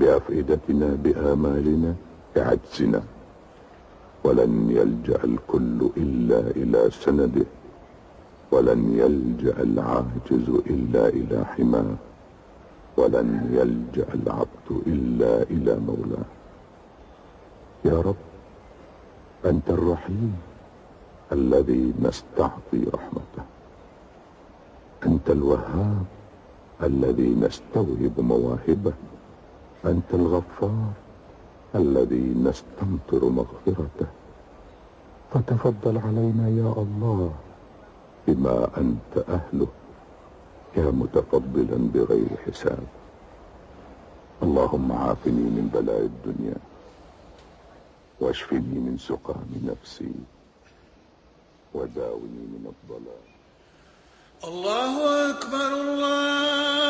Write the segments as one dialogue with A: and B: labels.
A: بأفئدتنا بآمالنا بعجزنا. ولن يلجأ الكل إلا إلى سنده. ولن يلجأ العاجز إلا إلى حماه. ولن يلجأ العبد إلا إلى مولاه. يا رب أنت الرحيم الذي نستعطي رحمته. أنت الوهاب الذي نستوهب مواهبه. أنت الغفار الذي نستمطر مغفرته. فتفضل علينا يا الله بما أنت أهله يا متفضلا بغير حساب. اللهم عافني من بلاء الدنيا واشفني من سقام نفسي وداوني من الضلال
B: الله أكبر الله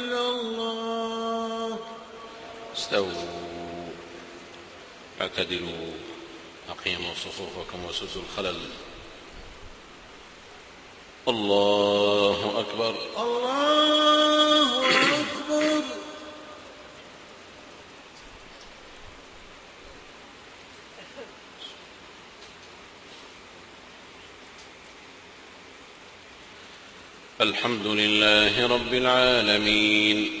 C: استووا اعتدلوا. أقيموا صفوفكم وسدوا الخلل. الله أكبر.
B: الله أكبر.
C: الحمد لله رب العالمين.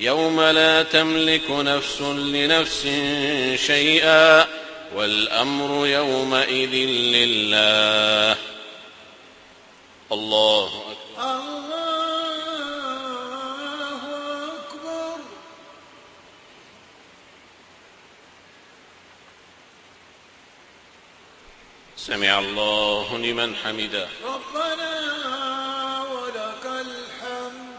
C: يوم لا تملك نفس لنفس شيئا والأمر يومئذ لله. الله أكبر.
B: الله أكبر.
C: سمع الله لمن حمده.
B: ربنا ولك الحمد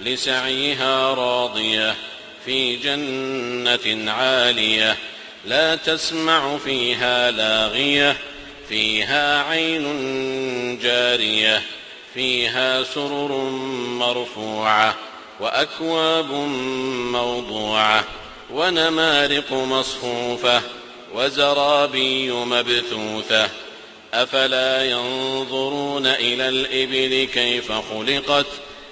C: لسعيها راضية في جنة عالية لا تسمع فيها لاغية فيها عين جارية فيها سرر مرفوعة وأكواب موضوعة ونمارق مصفوفة وزرابي مبثوثة أفلا ينظرون إلى الإبل كيف خلقت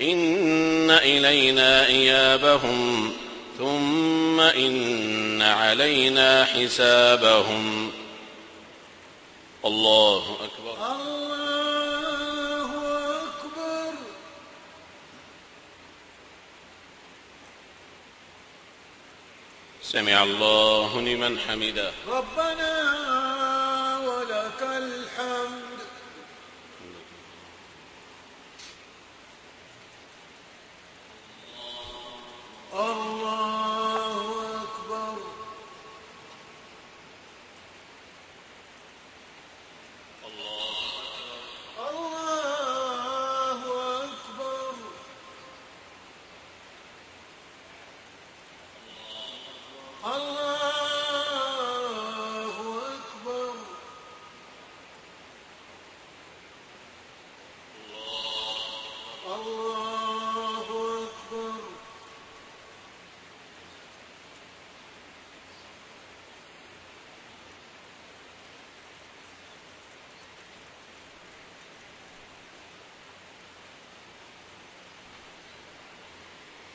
C: إن إلينا إيابهم ثم إن علينا حسابهم. الله أكبر.
B: الله أكبر.
C: سمع الله لمن حمده.
B: ربنا ولك الحمد الله أكبر الله أكبر الله أكبر الله أكبر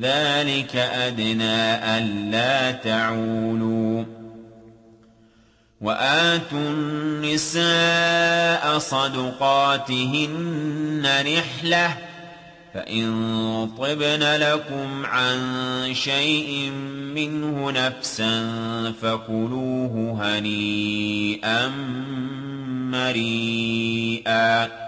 D: ذلك أدنى ألا تعولوا. وآتوا النساء صدقاتهن نحلة فإن طبن لكم عن شيء منه نفسا فكلوه هنيئا مريئا.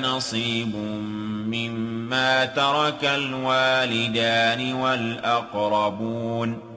D: نصيب مما ترك الوالدان والأقربون